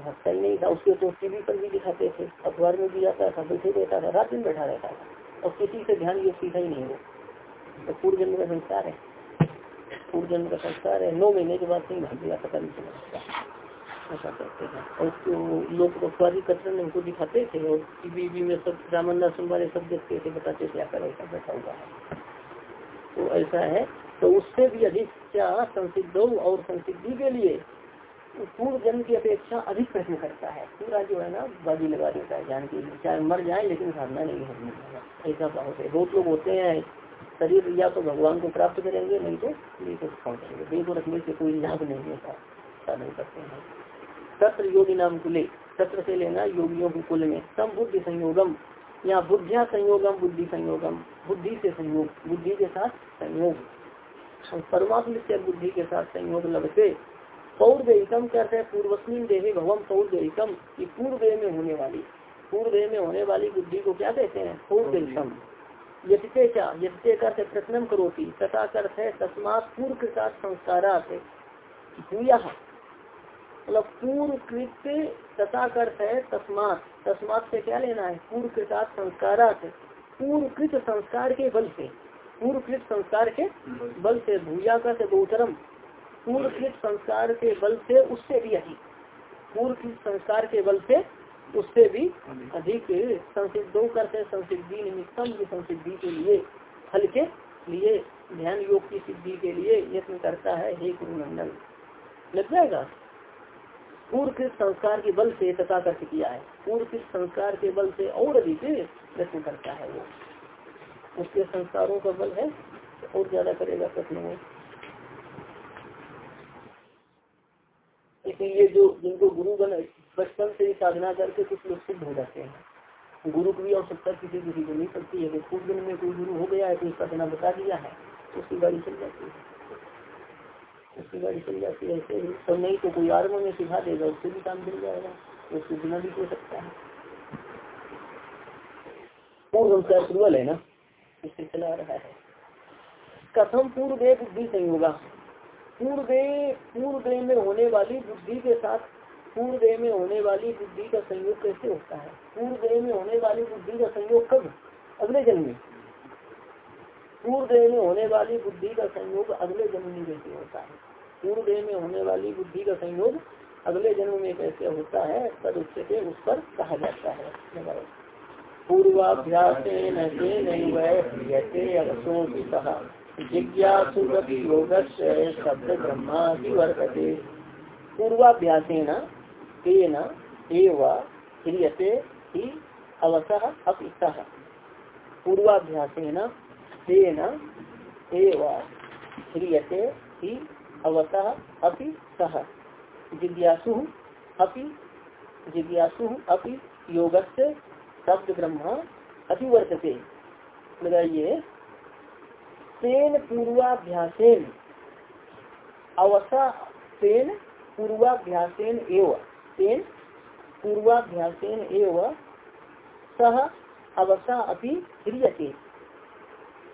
Speaker 1: हफ़्ता ही नहीं था। उसके तो टीवी पर भी दिखाते थे। अखबार में भी आता था, बैठे रहता था, रात दिन बैठा रहता था। और किसी से ध्यान ये सीखा ही नहीं हो तो पूर्व जन्म का संस्कार है। पूर्व जन्म का संस्कार है। नौ महीने के बाद कहीं भाग गया, पता नहीं चला ऐसा करते हैं। और उसको लोग अखबारी कतरन उनको दिखाते थे और टीवी में सब रामन्ना वाले सब देखते थे, बताते थे, आकर ऐसा बैठा हुआ है। तो ऐसा है। तो उससे भी अधिक क्या संसिद्ध और संसिद्धि के लिए पूर्व जन्म की अपेक्षा अधिक प्रश्न करता है। पूरा जो है ना, बाजी लगा देता है जान के लिए। चाहे मर जाए, लेकिन साधना नहीं होने ऐसा बहुत है। बहुत लोग होते हैं, शरीर या तो भगवान को प्राप्त करेंगे, नहीं तो नहीं तो पहुँचेंगे को रखने से कोई लाभ नहीं है साधन करते हैं। सत्र योगी नाम कुले। सत्र से लेना योगियों के कुल में। सम बुद्धि संयोगम। या बुद्धिया संयोगम, बुद्धि संयोगम। बुद्धि से संयोग। बुद्धि के साथ संयोग। परमात्म से बुद्धि के साथ संयोग लगते पौर्वेकम कहते हैं पूर्वस्मिन देवी भगवम पौर्वेकम की पूर्व देह में होने वाली पूर्व देह में होने वाली बुद्धि को क्या कहते हैं? पौर्वेकम यजते क्या यजते करते प्रश्न करोती तथा करते तस्मात पूर्व के साथ संस्कारा भूया। मतलब पूर्व कृत तथा है तस्मात। तस्मात से क्या लेना है? पूर्व के साथ संस्कारात। पूर्व कृत संस्कार के बल से। पूर्व कृत संस्कार के बल से। भूया का से बहुचरम पूर्व कृत संस्कार के बल से उससे भी अधिक। पूर्व कृत संस्कार के बल से उससे भी अधिक। संसिद्धों करते संसिद्धि निमित्तम की संसिद्धि के लिए, फल के लिए, ध्यान योग की सिद्धि के लिए यत्न करता है हे गुरुनंदन। लग जाएगा? पूर्व कृत संस्कार के बल से तथा कर्त किया है। पूर्व कृत संस्कार के बल से और अधिक यत्न करता है वो। उसके संस्कारों का बल है, और ज़्यादा करेगा प्रश्न में इसीलिए जो, जिनको गुरु बन, बचपन से ही साधना करके कुछ लोग सिद्ध हो जाते हैं। गुरु की आवश्यकता किसी किसी को नहीं पड़ती। है पूर्व दिन में कोई गुरु हो गया है तो उसका बिना बता दिया है तो उसकी गाड़ी चल जाती है। उसकी गाड़ी चल जाती है, ऐसे ही। सब नहीं तो कोई आर्म में सिखा देगा, उससे भी काम मिल जाएगा। उसको बिना भी हो सकता है। पूर्व प्रबल है ना, इससे चला रहा है। कथम पूर्व एक बुद्धि संयोगा पूर्व पूर्व में होने वाली बुद्धि के साथ पूर्व में होने वाली बुद्धि का संयोग कैसे होता है? पूर्व में होने वाली बुद्धि का संयोग कब? अगले जन्म में। पूर्व में होने वाली बुद्धि का संयोग अगले जन्म में कैसे होता है? पूर्व में होने वाली बुद्धि का संयोग अगले जन्म में कैसे होता है? तद उससे उस पर कहा जाता है। पूर्वाभ्यास वर्तते पूर्वाभ्यास क्रियते ही अवसः अपितः एव क्रियते ही अवतः अपि सह जिज्ञासु अपि जिज्ञासु अपि योग से शब्द ब्रह्म अतिवर्तते लगाइए तेन पूर्वाभ्यासेन। अवसा तेन पूर्वाभ्यासेन एव। तेन पूर्वाभ्यासेन एव। सह अवसा अपि ह्रियते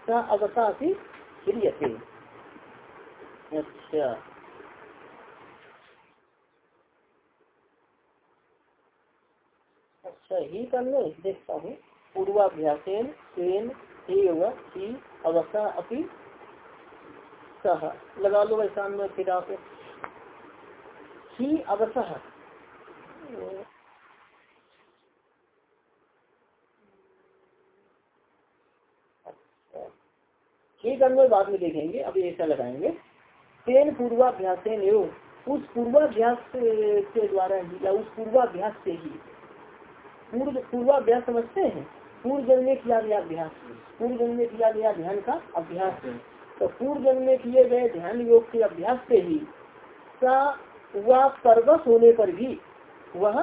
Speaker 1: स अवसा अपि ह्रियते अच्छा। अच्छा ही करने देखता हूँ पूर्वाभ्यासेन, तेन एव ही अवसा अपि सह लगा लो ऐसा में फिर आप। ही अवसह ठीक है बाद में देखेंगे, अभी ऐसा लगाएँगे। तेन पूर्वाभ्यास उस पूर्वाभ्यास के द्वारा ही या उस पूर्वाभ्यास से ही। पूर्व पूर्वाभ्यास समझते हैं? पूर्व जन्म में किया गया अभ्यास पूर्व जन्म में किया गया ध्यान का अभ्यास तो पूर्व जन्म में किए गए ध्यान योग के अभ्यास से ही का वह परवश होने पर भी, वह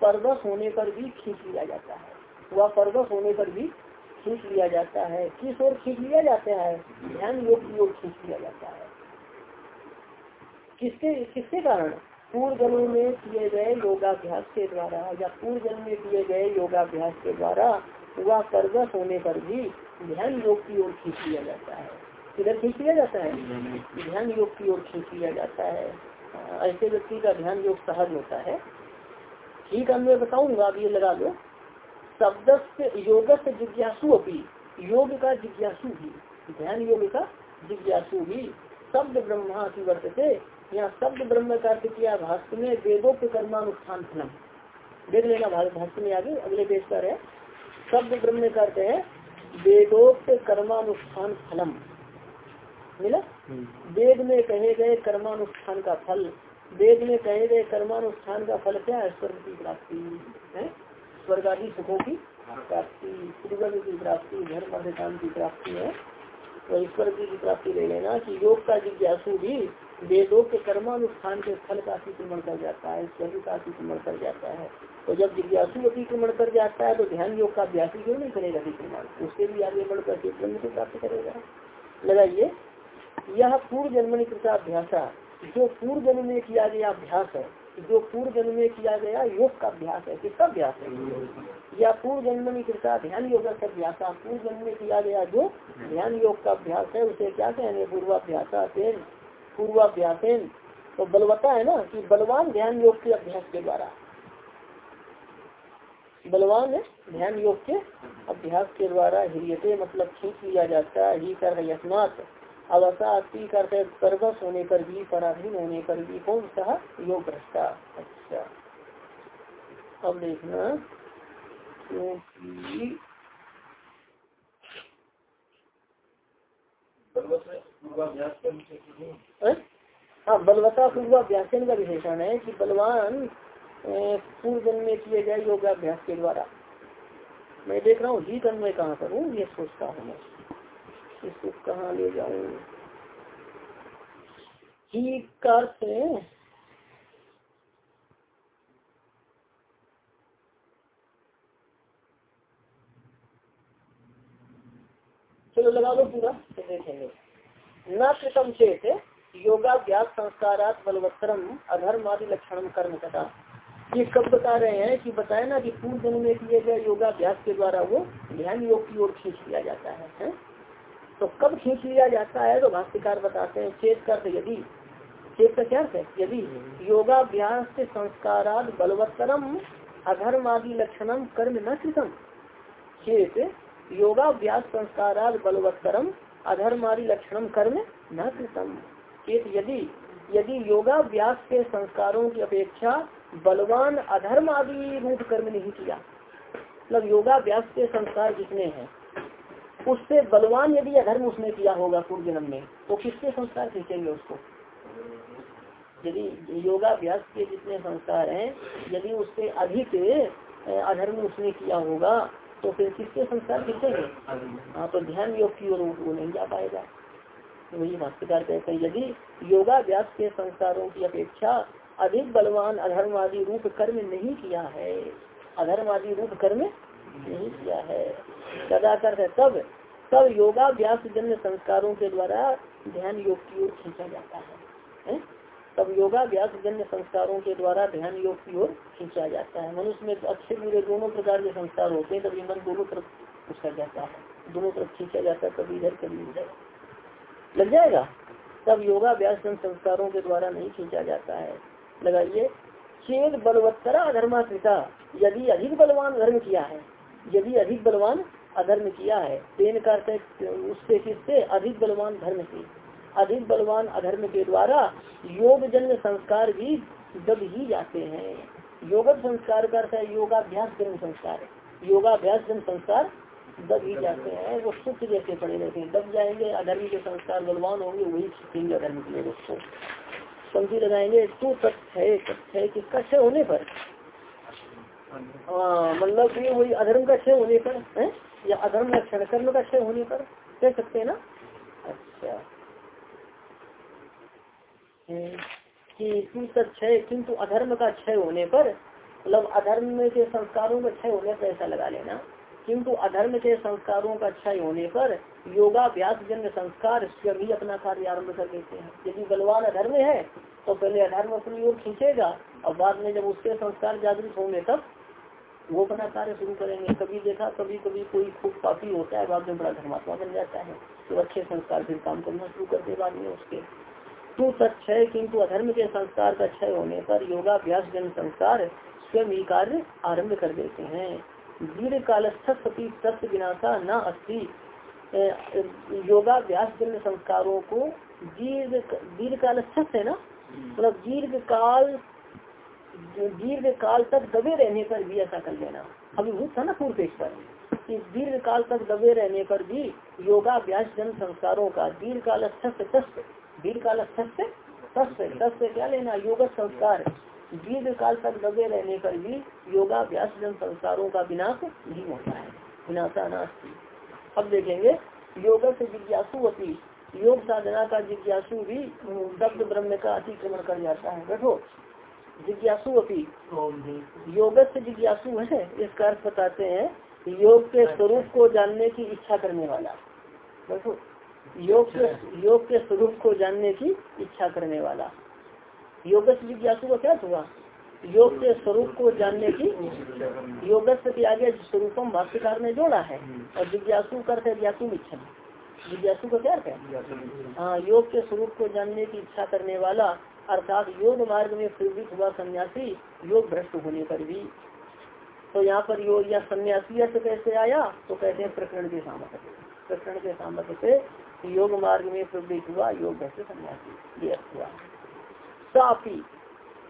Speaker 1: परवश होने पर भी खींच लिया जाता है। वह परवश होने पर भी खींच लिया जाता है। किस ओर खींच लिया जाता है? ध्यान योग की ओर खींच लिया जाता है। किसके किसके कारण? पूर्व जन्म में किए गए योगाभ्यास के द्वारा या पूर्व जन्म में किए गए योगाभ्यास के द्वारा वह कर्जस होने पर भी ध्यान योग की ओर खींच लिया जाता है। किधर खींच लिया जाता है? ध्यान योग की ओर खींच लिया जाता है। ऐसे व्यक्ति का ध्यान योग सहज होता है। ठीक है मैं बताऊँगा, अब ये लगा लो। शब्द से योग से जिज्ञासु अपनी योग का जिज्ञासु भी, ध्यान योग का जिज्ञासु भी, शब्द ब्रह्मा की वर्तते यहाँ शब्द ब्रह्म का अर्थ किया भाष्य में वेदोक्त कर्मानुष्ठान फलम। देख लेना भाष्य में आगे अगले पेज पर है। शब्द ब्रह्म का अर्थ है वेदोक्त कर्मानुष्ठान फलम। मिला? हम्म। वेद में कहे गए कर्मानुष्ठान का फल। वेद में कहे गए कर्मानुष्ठान का फल क्या है? स्वर्ग की प्राप्ति है? स्वर्ग आदि सुखों की प्राप्ति त्रिवर्ग की प्राप्ति धर्म अधिकार की प्राप्ति है। तो ईश्वर की प्राप्ति ले लेना कि योग का जिज्ञासु भी वेदों के कर्मानुष्ठान के फल का अतिक्रमण कर जाता है स्वर्ग का अतिक्रमण कर जाता है। तो जब जिज्ञासु अतिक्रमण कर जाता है तो ध्यान योग का अभ्यास क्यों नहीं करेगा अतिक्रमण? उससे भी आगे बढ़कर के को प्राप्त करेगा। लगाइए, यह पूर्व जन्मनि कृताभ्यास जो पूर्व जन्म में किया गया अभ्यास है, जो पूर्व जन्म में किया गया योग का अभ्यास है, किसका अभ्यास है? या पूर्व जन्म में ध्यान योग का अभ्यास पूर्व जन्म में किया गया जो ध्यान योग का अभ्यास है, उसे क्या कहेंगे? पूर्वाभ्यास पूर्वाभ्यास तो बलवता है ना कि बलवान ध्यान योग के अभ्यास के द्वारा। बलवान ध्यान योग के अभ्यास के द्वारा हिरियते मतलब खींच लिया जाता है, ही कर यशमात अवसा करते परवश होने पर भी, पराधीन होने पर भी, कौन सा योग भ्रष्टा अच्छा। अब देखना, क्योंकि हाँ? बलवता पूर्वाभ्यास का विशेषण है कि बलवान पूर्व जन्म में किए जाए योगाभ्यास के द्वारा। मैं देख रहा हूँ जी तन्मय कहाँ पर हूँ? ये सोचता हूँ मैं। इसको कहा ले जाऊँ? ही चलो लगा दो पूरा देखेंगे। न कृतम चेत योगाभ्यास संस्कारात बलवत्तरम अधर्म आदि लक्षण कर्म कथा ये कब बता रहे हैं कि बताए ना कि पूर्व जन्म में किए गए योगाभ्यास के द्वारा वो ध्यान योग की ओर खींच लिया जाता है, है? तो कब खींच लिया जाता है तो भाष्यकार बताते हैं चेत कर यदि। चेत का क्या है? यदि योगाभ्यास से संस्काराद बलवत्तरम अधर्म आदि लक्षणम कर्म न कृतम चेत योगाभ्यास संस्काराद बलवत्तरम अधर्म आदि लक्षणम कर्म न कृतम। चेत यदि यदि योगाभ्यास के संस्कारों की अपेक्षा बलवान अधर्म आदि रूप कर्म नहीं किया मतलब योगाभ्यास के संस्कार जितने हैं, उससे बलवान यदि अधर्म उसने किया होगा पूर्व जन्म में तो किसके संस्कार खींचेंगे उसको? यदि योगाभ्यास के जितने संस्कार हैं, यदि उससे अधिक अधर्म उसने किया होगा तो फिर किसके संस्कार खींचेंगे हाँ? तो ध्यान योग की ओर वो नहीं जा पाएगा। तो वही भाष्यकार कहते हैं यदि योगाभ्यास के संस्कारों की अपेक्षा अधिक बलवान अधर्मवादी रूप कर्म नहीं किया है। अधर्मवादी रूप कर्म नहीं किया है। सदा कर तब तब योगाभ्यास जन्य संस्कारों के द्वारा ध्यान योग की ओर खींचा जाता है, है? तब योगाभ्यास जन्य संस्कारों के द्वारा ध्यान योग की ओर खींचा जाता है। मनुष्य में अच्छे बुरे दोनों प्रकार के संस्कार होते हैं तभी मन दोनों तरफ़ उसका जाता है। दोनों तरफ़ खींचा जाता है, कभी इधर, कभी उधर। लग जाएगा? तब योगाभ्यास जन संस्कारों के द्वारा नहीं खींचा जाता है। लगाइए चेत बलवत्तरा अधर्मात्मिका यदि अधिक बलवान धर्म किया है, यदि अधिक बलवान अधर्म किया है, तेन करते उससे किससे? अधिक बलवान धर्म से। अधिक बलवान अधर्म के द्वारा योग जन्य संस्कार भी दब ही जाते हैं। योग संस्कार का है योगाभ्यास जन्म संस्कार। योगाभ्यास जन्म संस्कार दब ही जाते हैं, वो सुख जैसे पड़े रहते हैं। दब जाएँगे, अधर्म के संस्कार बलवान होंगे, वही सीखेंगे अधर्म के लिए उसको पंक्ति लगाएँगे, तू तथ्य तथ्य किसका क्षय होने पर मतलब मतलब वही अधर्म का क्षय होने पर, है? या अधर्म लक्षण कर्म का क्षय होने पर, कह सकते हैं ना? अच्छा। कि क्षय, किंतु अधर्म का क्षय होने पर मतलब अधर्म के संस्कारों का क्षय होने पर ऐसा लगा लेना, किंतु अधर्म के संस्कारों का क्षय होने पर योगाभ्यास जन्य संस्कार स्वयं ही अपना कार्य आरंभ कर देते हैं। यदि बलवान अधर्म है तो पहले अधर्म अपनी ओर खींचेगा, और बाद में जब उसके संस्कार जागृत होंगे तब वो अपना कार्य शुरू करेंगे। कभी देखा, कभी कभी कोई खूब पापी होता है, बाद में बड़ा धर्मात्मा बन जाता है तो अच्छे संस्कार फिर काम करना शुरू करते बाद में उसके। तो तत्क्षय किंतु अधर्म के संस्कार का क्षय होने पर योगाभ्यास जन संस्कार स्वयं ही कार्य आरंभ कर देते हैं। दीर्घ कालस्थ सती तत्व विनाशा न अस्थि योगाभ्यास जन संस्कारों को दीर्घ दीर्घ कालस्थ है ना? मतलब दीर्घ काल दीर्घ काल तक दबे रहने पर भी ऐसा कर लेना। अभी भूत था ना पूर्व पेश पर? दीर्घ काल तक दबे रहने पर भी योगाभ्यास जन संस्कारों का दीर्घ काल दीर्घ काल तस्य तस्य क्या लेना? योग संस्कार। दीर्घ काल तक दबे रहने पर भी योगाभ्यास जन संस्कारों का विनाश नहीं होता है। विनाशा नास्ती। अब देखेंगे योग से जिज्ञासु अपनी योग साधना का जिज्ञासु भी शब्द ब्रह्म का अतिक्रमण कर जाता है। बैठो। जिज्ञासु अपनी योग से जिज्ञासु है इसका अर्थ बताते हैं योग के स्वरूप को जानने की इच्छा करने वाला। बैठो। योग के योग के स्वरूप को जानने की इच्छा करने वाला। योग जिज्ञासु का क्या हुआ? योग के स्वरूप को जानने की योग के आगे स्वरूपम भाष्यकार ने जोड़ा है, और जिज्ञासु करते ज्ञासु इच्छा जिज्ञासु का क्या है? हाँ योग के स्वरूप को जानने की इच्छा करने वाला, अर्थात योग मार्ग में प्रवृत्त हुआ सन्यासी, योग भ्रष्ट होने पर भी। तो यहाँ पर योग या सन्यासी अर्थ कैसे आया? तो कहते हैं प्रकरण के सामर्थ्य। प्रकरण के सामर्थ्य से योग मार्ग में प्रवृत्त हुआ, योग भ्रष्ट सन्यासी? हुआ।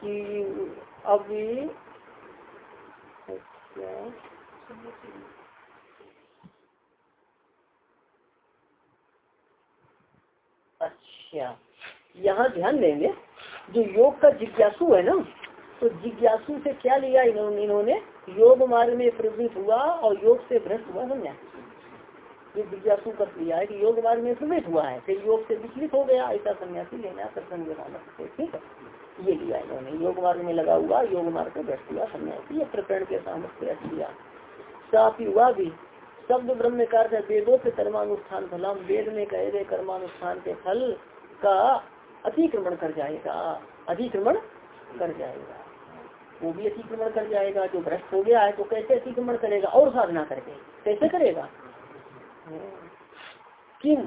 Speaker 1: कि अभी अच्छा यहाँ ध्यान देंगे, जो योग का जिज्ञासु है ना तो जिज्ञासु से क्या लिया इन्होंने? योग मार्ग में प्रवृत्त हुआ और योग से भ्रष्ट हुआ समझा ये जिज्ञासु कर लिया है कि योग मार्ग में प्रवृत्त हुआ है, फिर योग से विचलित हो गया, ऐसा सन्यासी लेना प्रसंग ठीक है? ये लिया इन्होंने। योग मार्ग में लगा हुआ, योग मार्ग को व्यस्त हुआ, सन्यासी प्रकरण के सामर्थ्य किया साफ़ हुआ भी, शब्द ब्रह्म कार्य वेदों के कर्मानुष्ठान फलम, वेद में कहे गए कर्मानुष्ठान के फल का अतिक्रमण कर जाएगा, अतिक्रमण कर जाएगा। वो भी अतिक्रमण कर जाएगा, जो भ्रष्ट हो गया है तो कैसे अतिक्रमण करेगा? और साधना करके, कैसे करेगा? किम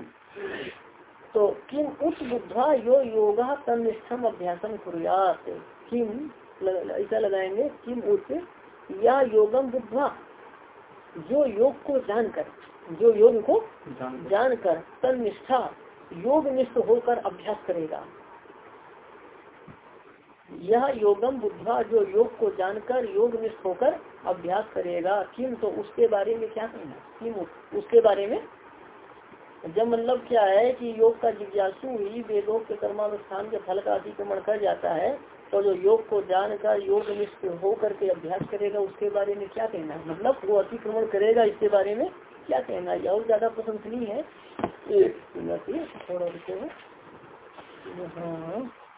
Speaker 1: तो किम उच्च बुद्धा यो योगा तनिष्ठम अभ्यासम कुरियात। किम ऐसा लगाएँगे। किम उच्च? या योगम बुद्धा जो योग को जानकर जो योग को जानकर। तन निष्ठा योग निष्ठ होकर अभ्यास करेगा। यह योगम बुद्धा जो योग को जानकर, योग निष्ठ होकर अभ्यास करेगा। किम? तो उसके बारे में क्या कहना किम उसके बारे में? जब मतलब क्या है कि योग का जिज्ञासु ही वेदों के कर्मानुष्ठान के फल का अतिक्रमण कर जाता है तो जो योग को जानकर, योग निष्ठ हो करके अभ्यास करेगा, उसके बारे में क्या कहना है? मतलब वो अतिक्रमण करेगा, इसके बारे में क्या कहना है? और ज़्यादा प्रशंसनीय है। थोड़ा रुके। हाँ।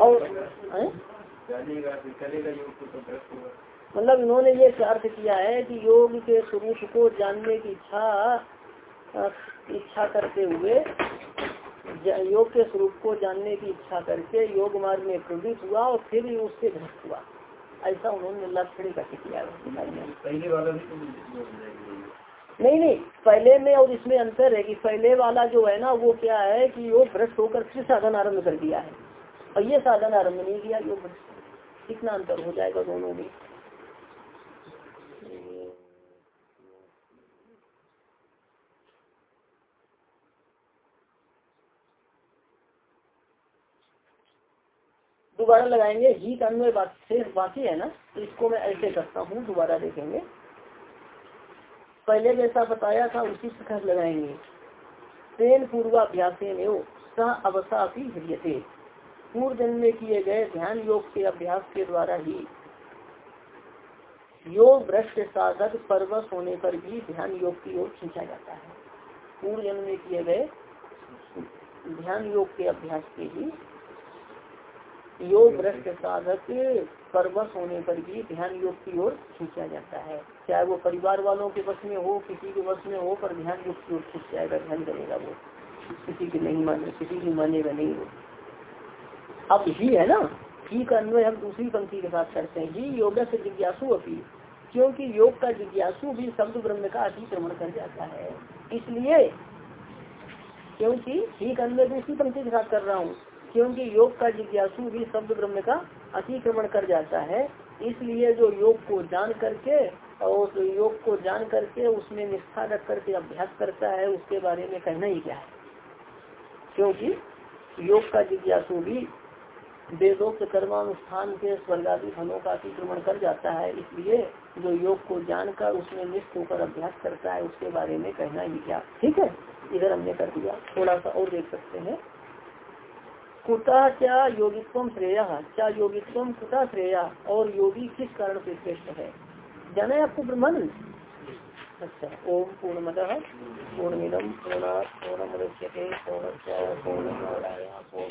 Speaker 1: और मतलब इन्होंने ये अर्थ किया है कि योग के स्वरूप को जानने की इच्छा इच्छा करते हुए योग के स्वरूप को जानने की इच्छा करके योग मार्ग में प्रवृत्त हुआ और फिर भी उससे भ्रष्ट हुआ। ऐसा उन्होंने लक्षण का किया पहले वाला भी नहीं नहीं पहले में और इसमें अंतर है कि पहले वाला जो है ना, वो क्या है कि योग भ्रष्ट होकर फिर साधन आरंभ कर दिया है। और ये साधन आरंभ नहीं किया योग भ्रष्ट कितना अंतर हो जाएगा दोनों में? दोबारा लगाएँगे ही का अन्वय बात शेष बाकी है ना तो इसको मैं ऐसे करता हूँ, दोबारा देखेंगे। पहले जैसा बताया था, उसी प्रकार लगाएँगे। तेन पूर्वाभ्यास सह अवसा भी हृदय पूर्व जन्म में किए गए ध्यान योग के अभ्यास के द्वारा ही योग भ्रष्ट साधक परवश होने पर भी ध्यान योग की ओर खींचा जाता है। पूर्व जन्म में किए गए ध्यान योग के अभ्यास के ही योग भ्रष्ट साधक परवश होने पर भी ध्यान योग की ओर खींचा जाता है। चाहे वो परिवार वालों के वश में हो, किसी के वश में हो, पर ध्यान योग की ओर खींच जाएगा, ध्यान करेगा वो। किसी की नहीं माने, किसी की मानेगा नहीं वो अब ही है ना? ही का अन्वय हम दूसरी पंक्ति के साथ करते हैं। ही योग से जिज्ञासु अपनी क्योंकि योग का जिज्ञासु भी शब्द ब्रह्म का अतिक्रमण कर जाता है। इसलिए, क्योंकि ही का अन्वय दूसरी पंक्ति के साथ कर रहा हूँ। क्योंकि योग का जिज्ञासु भी शब्द ब्रह्म का अतिक्रमण कर जाता है, इसलिए जो योग को जान करके और योग को जान करके उसमें निष्ठा रख करके अभ्यास करता है, उसके बारे में कहना ही क्या है? क्योंकि योग का जिज्ञासु भी वेदोक्त कर्मानुष्ठान के स्वर्गादी फलों का अतिक्रमण कर जाता है, इसलिए जो योग को जानकर उसमें निष्ठ होकर अभ्यास करता है, उसके बारे में कहना ही क्या? ठीक है? इधर हमने कर दिया। थोड़ा सा और देख सकते हैं। कुता क्या योगित्व श्रेय? क्या योगित्व कुता श्रेय? और योगी किस कारण से श्रेष्ठ है? जाना है आपको ब्रह्मन अच्छा ओम पूर्ण मद पूर्ण पूर्ण पूर्ण पूर्ण